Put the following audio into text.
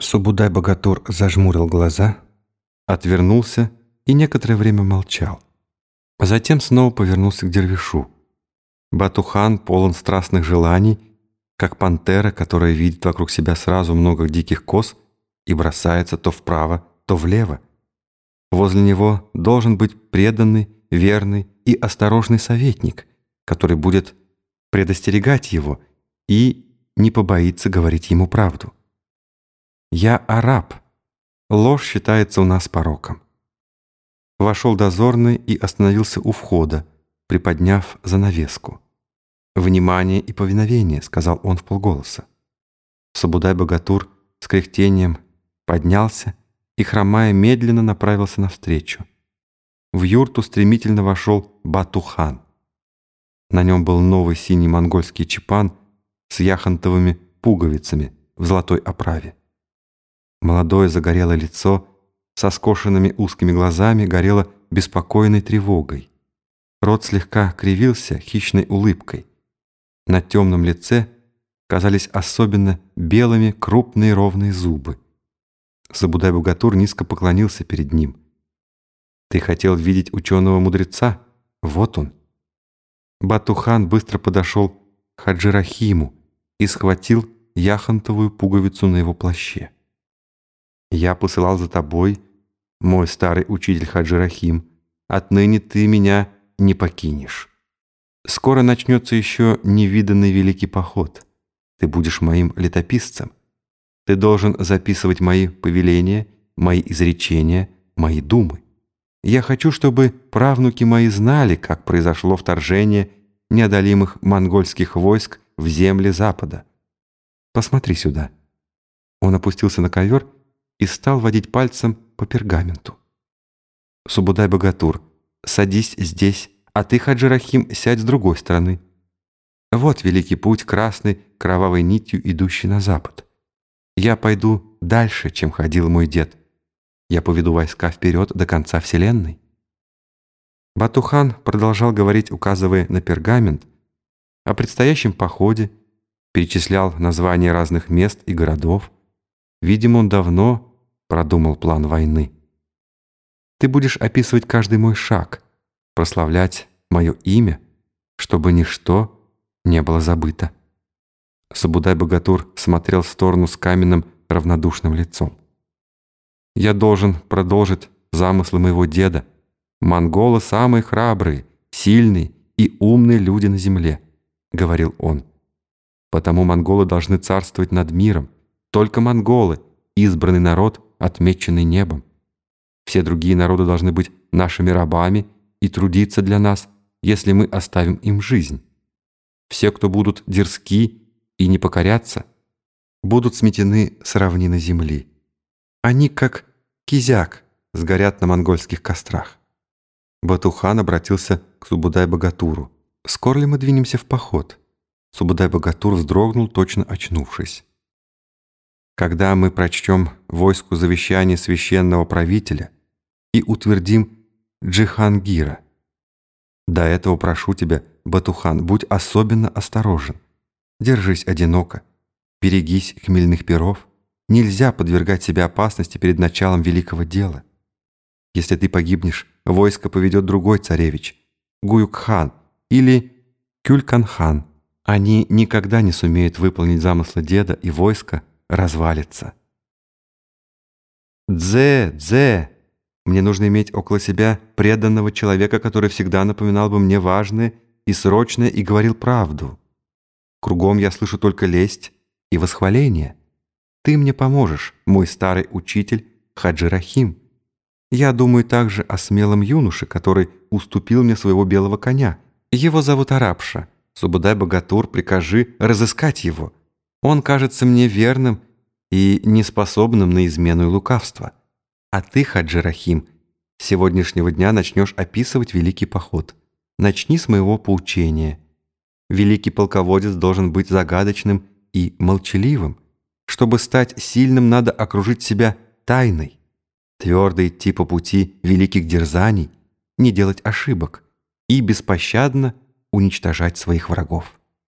Субудай-богатур зажмурил глаза, отвернулся и некоторое время молчал. Затем снова повернулся к дервишу. Батухан полон страстных желаний, как пантера, которая видит вокруг себя сразу много диких коз и бросается то вправо, то влево. Возле него должен быть преданный, верный и осторожный советник, который будет предостерегать его и не побоится говорить ему правду. «Я араб. Ложь считается у нас пороком». Вошел дозорный и остановился у входа, приподняв занавеску. «Внимание и повиновение», — сказал он в полголоса. Сабудай-богатур с кряхтением поднялся и, хромая, медленно направился навстречу. В юрту стремительно вошел Батухан. На нем был новый синий монгольский чепан с яхонтовыми пуговицами в золотой оправе. Молодое загорелое лицо со скошенными узкими глазами горело беспокойной тревогой. Рот слегка кривился хищной улыбкой. На темном лице казались особенно белыми крупные ровные зубы. Забудай-Бугатур низко поклонился перед ним. «Ты хотел видеть ученого-мудреца? Вот он». Батухан быстро подошел к Хаджирахиму и схватил яхонтовую пуговицу на его плаще. Я посылал за тобой, мой старый учитель Хаджи Рахим. Отныне ты меня не покинешь. Скоро начнется еще невиданный великий поход. Ты будешь моим летописцем. Ты должен записывать мои повеления, мои изречения, мои думы. Я хочу, чтобы правнуки мои знали, как произошло вторжение неодолимых монгольских войск в земли Запада. Посмотри сюда». Он опустился на ковер и стал водить пальцем по пергаменту. «Субудай-богатур, садись здесь, а ты, Хаджирахим, сядь с другой стороны. Вот великий путь красный, кровавой нитью, идущий на запад. Я пойду дальше, чем ходил мой дед. Я поведу войска вперед до конца Вселенной». Батухан продолжал говорить, указывая на пергамент, о предстоящем походе, перечислял названия разных мест и городов. Видимо, он давно продумал план войны. Ты будешь описывать каждый мой шаг, прославлять мое имя, чтобы ничто не было забыто. Сабудай-богатур смотрел в сторону с каменным равнодушным лицом. «Я должен продолжить замыслы моего деда. Монголы самые храбрые, сильные и умные люди на земле», — говорил он. «Потому монголы должны царствовать над миром. Только монголы, избранный народ — отмеченный небом. Все другие народы должны быть нашими рабами и трудиться для нас, если мы оставим им жизнь. Все, кто будут дерзки и не покорятся, будут сметены с равнины земли. Они, как кизяк, сгорят на монгольских кострах. Батухан обратился к Субудай-богатуру. «Скоро ли мы двинемся в поход?» Субудай-богатур вздрогнул, точно очнувшись когда мы прочтем войску завещание священного правителя и утвердим Джихангира. До этого прошу тебя, Батухан, будь особенно осторожен. Держись одиноко, берегись хмельных перов. Нельзя подвергать себя опасности перед началом великого дела. Если ты погибнешь, войско поведет другой царевич, Гуюкхан или Кюльканхан. Они никогда не сумеют выполнить замыслы деда и войска, развалится. «Дзе, Дзе! Мне нужно иметь около себя преданного человека, который всегда напоминал бы мне важное и срочное и говорил правду. Кругом я слышу только лесть и восхваление. Ты мне поможешь, мой старый учитель Хаджи Рахим. Я думаю также о смелом юноше, который уступил мне своего белого коня. Его зовут Арабша. Субудай-богатур, прикажи разыскать его». Он кажется мне верным и неспособным на измену и лукавство. А ты, Хаджи Рахим, с сегодняшнего дня начнешь описывать великий поход. Начни с моего поучения. Великий полководец должен быть загадочным и молчаливым. Чтобы стать сильным, надо окружить себя тайной. Твердо идти по пути великих дерзаний, не делать ошибок и беспощадно уничтожать своих врагов.